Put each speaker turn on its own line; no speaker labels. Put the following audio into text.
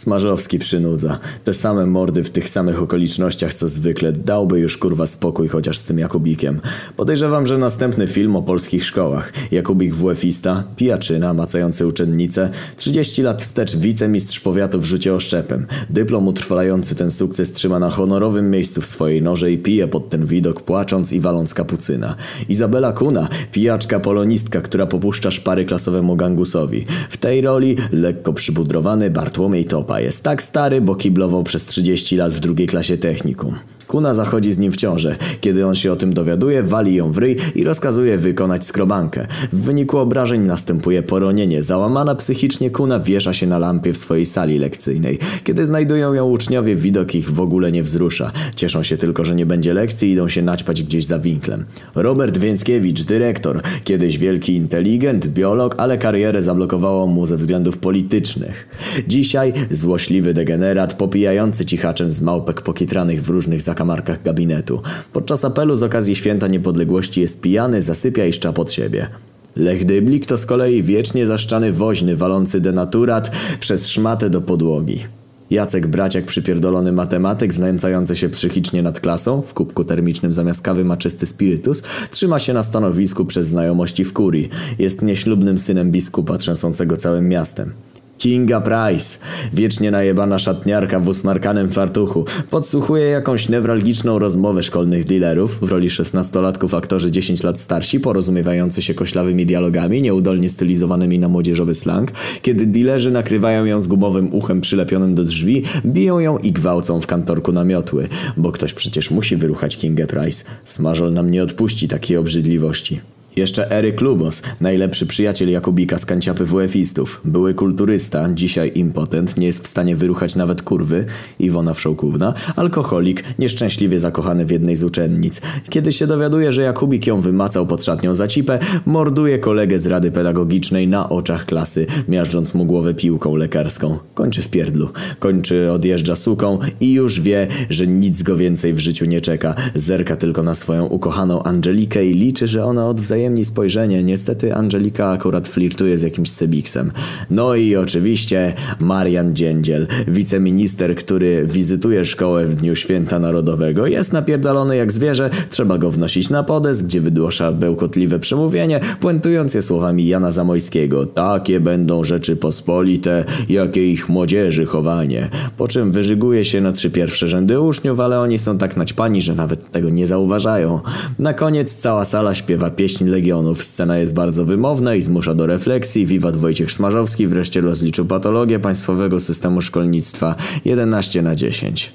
Smarzowski przynudza. Te same mordy w tych samych okolicznościach co zwykle. Dałby już kurwa spokój chociaż z tym Jakubikiem. Podejrzewam, że następny film o polskich szkołach. Jakubik WF-ista, pijaczyna, macający uczennicę, 30 lat wstecz wicemistrz powiatu w rzucie oszczepem. Dyplom utrwalający ten sukces trzyma na honorowym miejscu w swojej norze i pije pod ten widok płacząc i waląc kapucyna. Izabela Kuna, pijaczka polonistka, która popuszcza szpary klasowemu gangusowi. W tej roli lekko przybudrowany Bartłomiej Jest tak stary, bo kiblował przez 30 lat w drugiej klasie technikum. Kuna zachodzi z nim w ciążę. Kiedy on się o tym dowiaduje, wali ją w ryj i rozkazuje wykonać skrobankę. W wyniku obrażeń następuje poronienie. Załamana psychicznie Kuna wiesza się na lampie w swojej sali lekcyjnej. Kiedy znajdują ją uczniowie, widok ich w ogóle nie wzrusza. Cieszą się tylko, że nie będzie lekcji i idą się naćpać gdzieś za winklem. Robert Więckiewicz, dyrektor, kiedyś wielki inteligent, biolog, ale karierę zablokowało mu ze względów politycznych. Dzisiaj złośliwy degenerat, popijający cichaczem z małpek pokitranych w różnych zakamarkach gabinetu. Podczas apelu z okazji Święta Niepodległości jest pijany, zasypia i szcza pod siebie. Lech Dyblik to z kolei wiecznie zaszczany woźny walący denaturat przez szmatę do podłogi. Jacek Braciak przypierdolony matematyk znęcający się psychicznie nad klasą, w kubku termicznym zamiast kawy ma czysty spirytus, trzyma się na stanowisku przez znajomości w kurii. Jest nieślubnym synem biskupa trzęsącego całym miastem. Kinga Price, wiecznie najebana szatniarka w usmarkanym fartuchu, podsłuchuje jakąś newralgiczną rozmowę szkolnych dealerów, w roli szesnastolatków aktorzy 10 lat starsi, porozumiewający się koślawymi dialogami, nieudolnie stylizowanymi na młodzieżowy slang, kiedy dealerzy nakrywają ją z gumowym uchem przylepionym do drzwi, biją ją i gwałcą w kantorku na miotły, bo ktoś przecież musi wyruchać Kingę Price. Smażol nam nie odpuści takiej obrzydliwości. Jeszcze Eryk Lubos, najlepszy przyjaciel Jakubika z kanciapy WF-istów. Były kulturysta, dzisiaj impotent, nie jest w stanie wyruchać nawet kurwy, Iwona Wszołkówna, alkoholik, nieszczęśliwie zakochany w jednej z uczennic. Kiedy się dowiaduje, że Jakubik ją wymacał pod szatnią za cipę, morduje kolegę z rady pedagogicznej na oczach klasy, miażdżąc mu głowę piłką lekarską. Kończy w pierdlu. Kończy, odjeżdża suką i już wie, że nic go więcej w życiu nie czeka. Zerka tylko na swoją ukochaną Angelikę i liczy, że ona odwzajemni spojrzenie. Niestety Angelika akurat flirtuje z jakimś Sebiksem. No i oczywiście Marian Dziędziel, wiceminister, który wizytuje szkołę w Dniu Święta Narodowego. Jest napierdalony jak zwierzę, trzeba go wnosić na podes, gdzie wydłosza bełkotliwe przemówienie, puentując je słowami Jana Zamojskiego. Takie będą rzeczy pospolite, jakie ich młodzieży chowanie. Po czym wyżyguje się na trzy pierwsze rzędy uczniów, ale oni są tak naćpani, że nawet tego nie zauważają. Na koniec cała sala śpiewa pieśń Legionów. Scena jest bardzo wymowna i zmusza do refleksji. Wiwat Wojciech Smarzowski wreszcie rozliczył patologię państwowego systemu szkolnictwa 11 na 10.